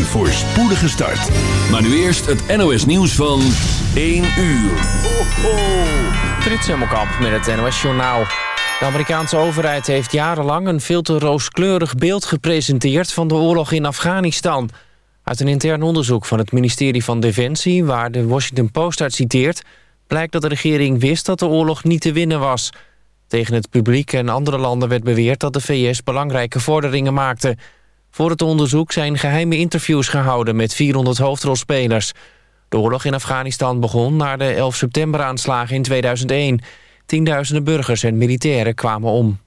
Een voorspoedige start. Maar nu eerst het NOS nieuws van 1 uur. Ho. Frits met het NOS Journaal. De Amerikaanse overheid heeft jarenlang een veel te rooskleurig beeld gepresenteerd... van de oorlog in Afghanistan. Uit een intern onderzoek van het ministerie van Defensie... waar de Washington Post uit citeert... blijkt dat de regering wist dat de oorlog niet te winnen was. Tegen het publiek en andere landen werd beweerd... dat de VS belangrijke vorderingen maakte... Voor het onderzoek zijn geheime interviews gehouden met 400 hoofdrolspelers. De oorlog in Afghanistan begon na de 11 september-aanslagen in 2001. Tienduizenden burgers en militairen kwamen om.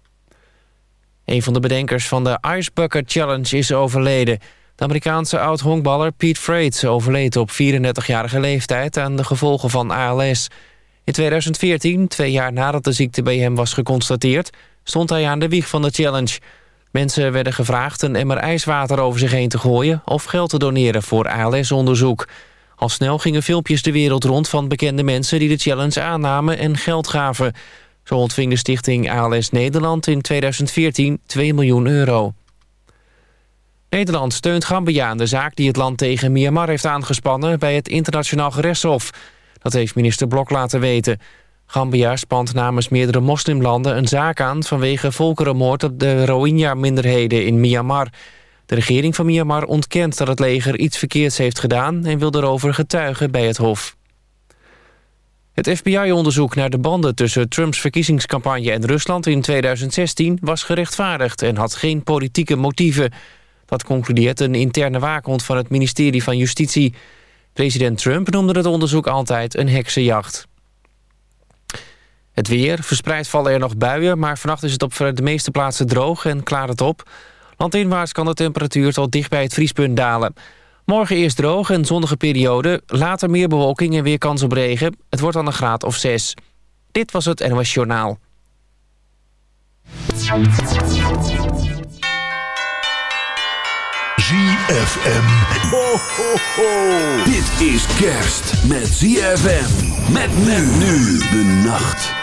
Een van de bedenkers van de Ice Bucket Challenge is overleden. De Amerikaanse oud-honkballer Pete Frates overleed op 34-jarige leeftijd... aan de gevolgen van ALS. In 2014, twee jaar nadat de ziekte bij hem was geconstateerd... stond hij aan de wieg van de challenge... Mensen werden gevraagd een emmer ijswater over zich heen te gooien... of geld te doneren voor ALS-onderzoek. Al snel gingen filmpjes de wereld rond van bekende mensen... die de challenge aannamen en geld gaven. Zo ontving de stichting ALS Nederland in 2014 2 miljoen euro. Nederland steunt Gambia aan de zaak die het land tegen Myanmar heeft aangespannen... bij het internationaal gerechtshof. Dat heeft minister Blok laten weten... Gambia spant namens meerdere moslimlanden een zaak aan... vanwege volkerenmoord op de Rohingya-minderheden in Myanmar. De regering van Myanmar ontkent dat het leger iets verkeerds heeft gedaan... en wil erover getuigen bij het Hof. Het FBI-onderzoek naar de banden tussen Trumps verkiezingscampagne en Rusland in 2016 was gerechtvaardigd en had geen politieke motieven. Dat concludeert een interne waakhond van het ministerie van Justitie. President Trump noemde het onderzoek altijd een heksenjacht. Het weer. Verspreid vallen er nog buien... maar vannacht is het op de meeste plaatsen droog en klaart het op. Landinwaarts kan de temperatuur tot dicht bij het vriespunt dalen. Morgen eerst droog en zonnige periode. Later meer bewolking en weer kans op regen. Het wordt dan een graad of 6. Dit was het NOS Journaal. ZFM. Ho, ho, ho. Dit is kerst met ZFM. Met men nu de nacht.